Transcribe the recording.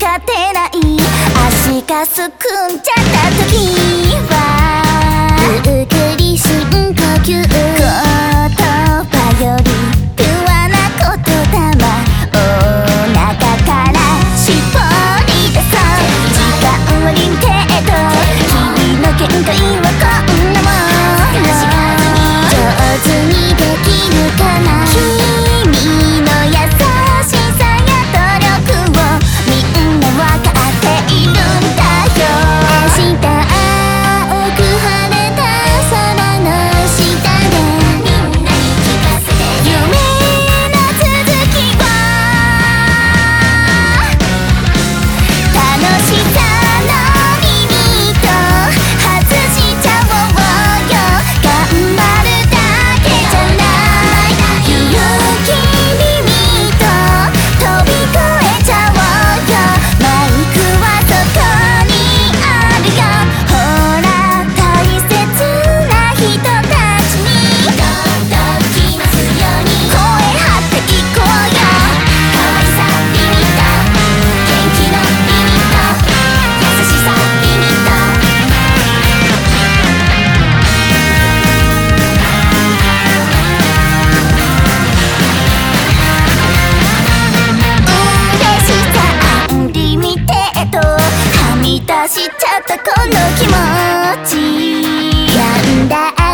勝てない。足かすくんじゃ出しちゃったこの気持ち。病んだ